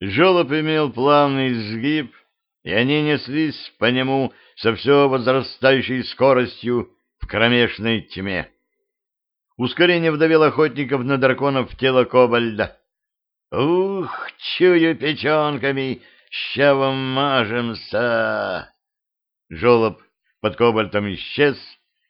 Жолоб имел плавный изгиб, и они неслись по нему со все возрастающей скоростью в кромешной тьме. Ускорение вдавил охотников на драконов в тело кобальда. «Ух, чую печенками, ща вам мажемся!» Жолоб под кобальтом исчез,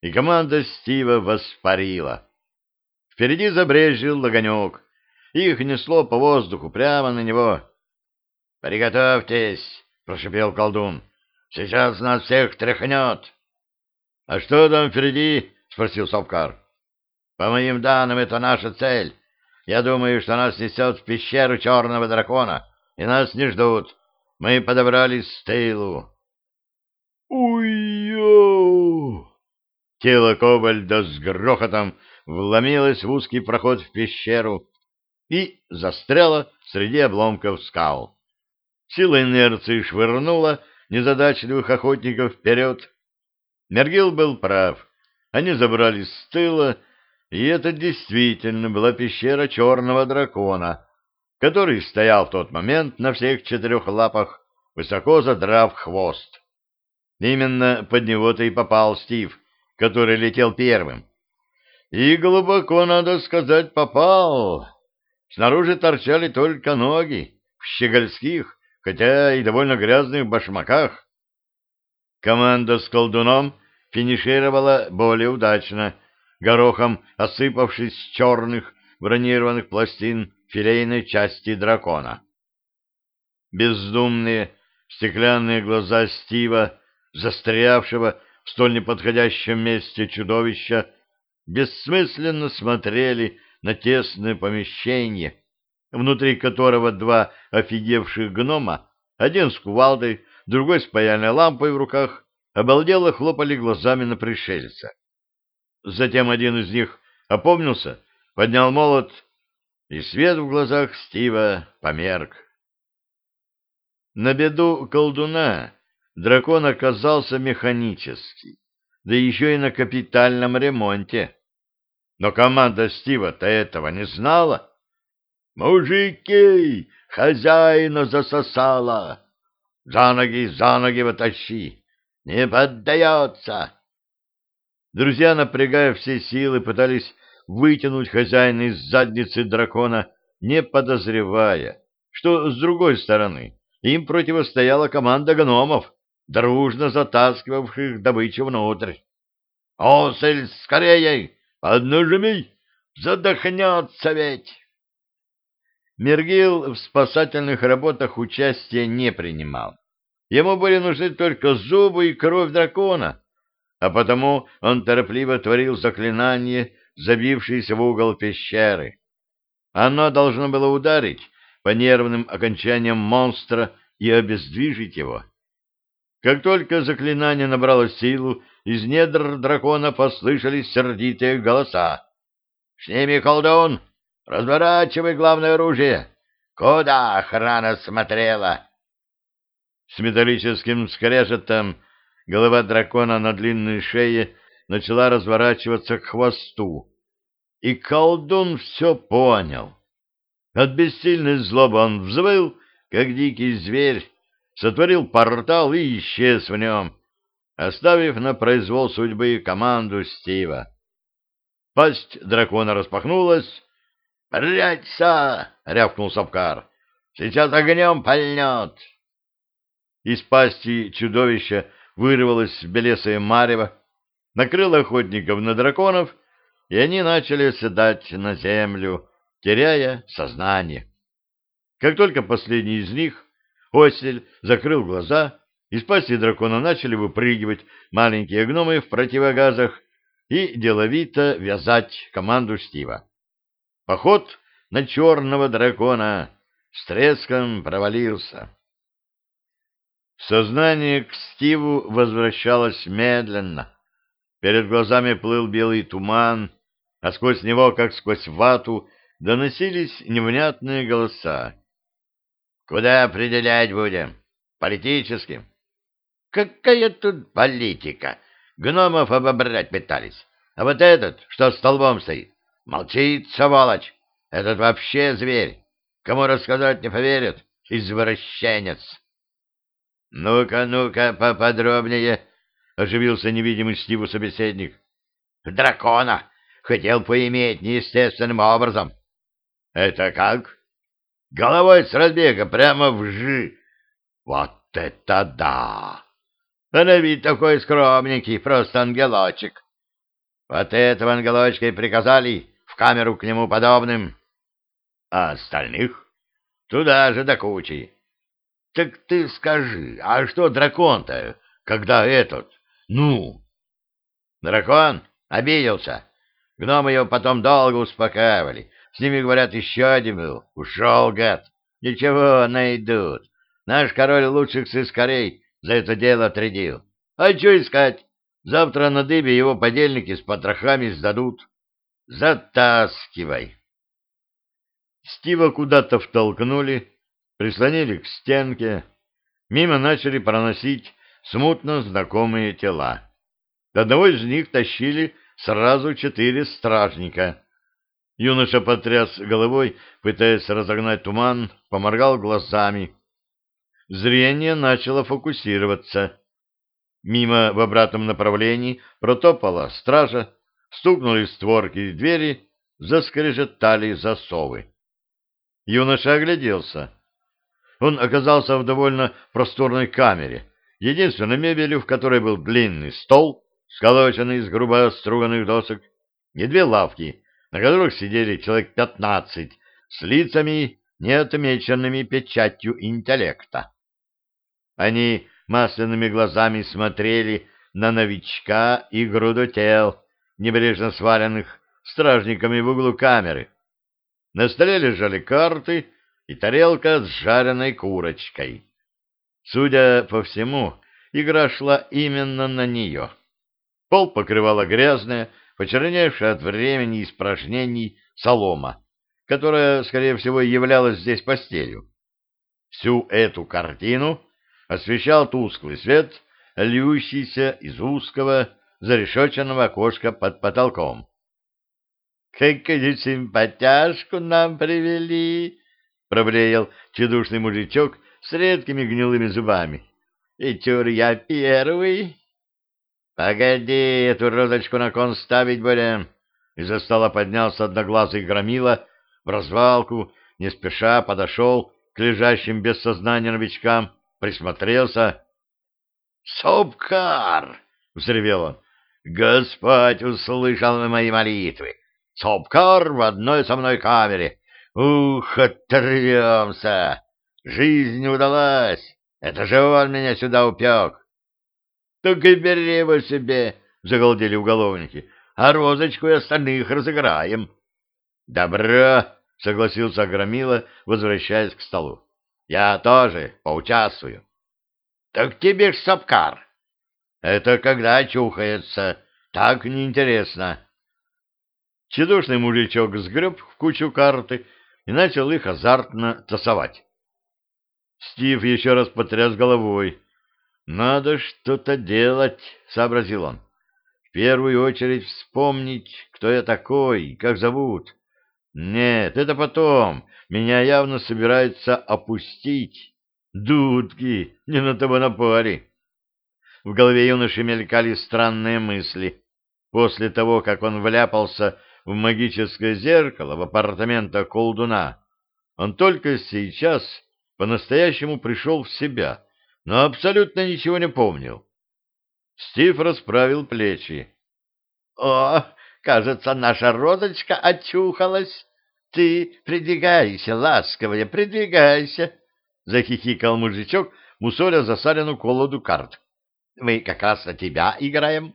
и команда Стива воспарила. Впереди забрежил огонек. Их несло по воздуху прямо на него. «Приготовьтесь!» — прошипел колдун. «Сейчас нас всех тряхнет!» «А что там впереди?» — спросил Савкар. «По моим данным, это наша цель. Я думаю, что нас несет в пещеру черного дракона, и нас не ждут. Мы подобрались с тылу». «Уй-ё!» Тело кобальда с грохотом вломилось в узкий проход в пещеру и застряло среди обломков скал. Сила инерции швырнула незадачливых охотников вперед. Мергил был прав. Они забрались с тыла, и это действительно была пещера черного дракона, который стоял в тот момент на всех четырех лапах, высоко задрав хвост. Именно под него-то и попал Стив, который летел первым. И глубоко, надо сказать, попал. Снаружи торчали только ноги, в щегольских, хотя и довольно грязных башмаках. Команда с колдуном финишировала более удачно, горохом осыпавшись с черных бронированных пластин филейной части дракона. Бездумные стеклянные глаза Стива, застрявшего в столь неподходящем месте чудовища, бессмысленно смотрели на тесное помещение, внутри которого два офигевших гнома, один с кувалдой, другой с паяльной лампой в руках, обалдело хлопали глазами на пришельца. Затем один из них опомнился, поднял молот, и свет в глазах Стива померк. На беду колдуна дракон оказался механический, да еще и на капитальном ремонте. Но команда Стива-то этого не знала. «Мужики! Хозяина засосала! За ноги, за ноги вытащи! Не поддается!» Друзья, напрягая все силы, пытались вытянуть хозяина из задницы дракона, не подозревая, что с другой стороны им противостояла команда гномов, дружно затаскивавших добычу внутрь. «Осель, скорее! Поднажми! Задохнется ведь!» Мергил в спасательных работах участия не принимал. Ему были нужны только зубы и кровь дракона, а потому он торопливо творил заклинание, забившееся в угол пещеры. Оно должно было ударить по нервным окончаниям монстра и обездвижить его. Как только заклинание набрало силу, из недр дракона послышались сердитые голоса. — Сними колдун! Разворачивай главное оружие! Куда охрана смотрела? С металлическим скрежетом голова дракона на длинной шее начала разворачиваться к хвосту. И колдун все понял. От бессильной злобы он взвыл, как дикий зверь, сотворил портал и исчез в нем, оставив на произвол судьбы команду Стива. Пасть дракона распахнулась. «Прячься!» — рявкнул Сапкар. «Сейчас огнем пальнет!» Из пасти чудовища вырвалось белесое марево, накрыло охотников на драконов, и они начали оседать на землю, теряя сознание. Как только последний из них Осель закрыл глаза, из пасти дракона начали выпрыгивать маленькие гномы в противогазах и деловито вязать команду Стива. Поход на черного дракона с треском провалился. Сознание к Стиву возвращалось медленно. Перед глазами плыл белый туман, а сквозь него, как сквозь вату, доносились невнятные голоса. Куда определять будем? Политическим? Какая тут политика? Гномов обобрать пытались. А вот этот, что столбом стоит, молчит, сволочь. Этот вообще зверь. Кому рассказать не поверят. извращенец. — Ну-ка, ну-ка, поподробнее, — оживился невидимый Стиву собеседник. — Дракона хотел поиметь неестественным образом. — Это как? — Головой с разбега прямо в жи. — Вот это да! А на вид такой скромненький, просто ангелочек. Вот этого ангелочка и приказали камеру к нему подобным. А остальных? Туда же до кучи. Так ты скажи, а что дракон-то, когда этот, ну? Дракон обиделся. Гномы его потом долго успокаивали. С ними, говорят, еще один был. Ушел, гад. Ничего, найдут. Наш король лучших сыскарей за это дело отрядил. А что искать? Завтра на дыбе его подельники с потрохами сдадут. Затаскивай. Стива куда-то втолкнули, прислонили к стенке. Мимо начали проносить смутно знакомые тела. Одного из них тащили сразу четыре стражника. Юноша потряс головой, пытаясь разогнать туман, поморгал глазами. Зрение начало фокусироваться. Мимо в обратном направлении протопала стража, стукнули створки двери, заскрежетали засовы. Юноша огляделся. Он оказался в довольно просторной камере, единственной мебелью в которой был длинный стол, сколоченный из грубо струганных досок, и две лавки, на которых сидели человек пятнадцать, с лицами, не отмеченными печатью интеллекта. Они масляными глазами смотрели на новичка и груду тел, небрежно сваленных стражниками в углу камеры. На столе лежали карты и тарелка с жареной курочкой. Судя по всему, игра шла именно на нее. Пол покрывала грязная, почерневшая от времени испражнений солома, которая, скорее всего, являлась здесь постелью. Всю эту картину освещал тусклый свет, льющийся из узкого зарешоченного окошка под потолком. «Какую симпатяшку нам привели!» — проблеял чедушный мужичок с редкими гнилыми зубами. «И чур я первый!» «Погоди, эту розочку на кон ставить будем!» Из-за стола поднялся одноглазый громила, в развалку, не спеша подошел к лежащим без сознания новичкам, присмотрелся. «Сопкар!» — взревел он. «Господь услышал мои молитвы! Сопкар в одной со мной камере! Ух, оторвемся! Жизнь удалась! Это же он меня сюда упек!» «Так и бери его себе!» — загалдели уголовники. «А розочку и остальных разыграем!» «Добро!» — согласился Громила, возвращаясь к столу. Я тоже поучаствую. Так тебе ж сапкар. Это когда чухается. Так неинтересно. Чедушный мужичок сгреб в кучу карты и начал их азартно тасовать. Стив еще раз потряс головой. «Надо что-то делать», — сообразил он. «В первую очередь вспомнить, кто я такой, как зовут. Нет, это потом. Меня явно собирается опустить. Дудки, не на того напали. В голове юноши мелькали странные мысли. После того, как он вляпался в магическое зеркало в апартаментах колдуна, он только сейчас по-настоящему пришел в себя, но абсолютно ничего не помнил. Стив расправил плечи. — О, кажется, наша розочка очухалась. Ты придвигайся, ласковая, придвигайся, — захихикал мужичок, мусоля засаленную колоду карт. — Мы как раз на тебя играем.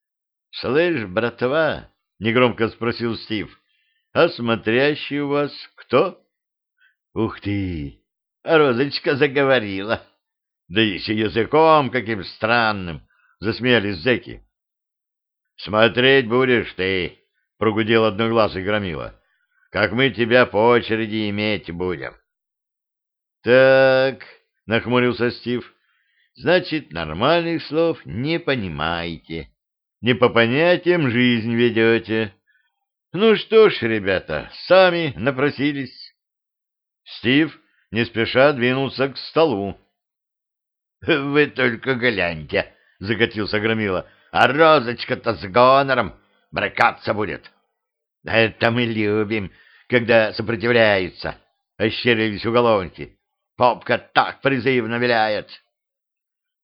— Слышь, братва, — негромко спросил Стив, — а смотрящий у вас кто? — Ух ты! Розочка заговорила. Да еще языком каким странным, — засмеялись зэки. — Смотреть будешь ты, — прогудел одноглазый громила как мы тебя по очереди иметь будем. — Так, — нахмурился Стив, — значит, нормальных слов не понимаете. Не по понятиям жизнь ведете. Ну что ж, ребята, сами напросились. Стив не спеша двинулся к столу. — Вы только гляньте, — закатился Громила, — а розочка-то с гонором бракаться будет. — Это мы любим, когда сопротивляются, — ощерились уголовники. Попка так призывно виляет. —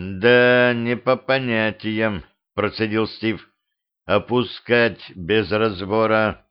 Да, не по понятиям, — процедил Стив. — Опускать без разбора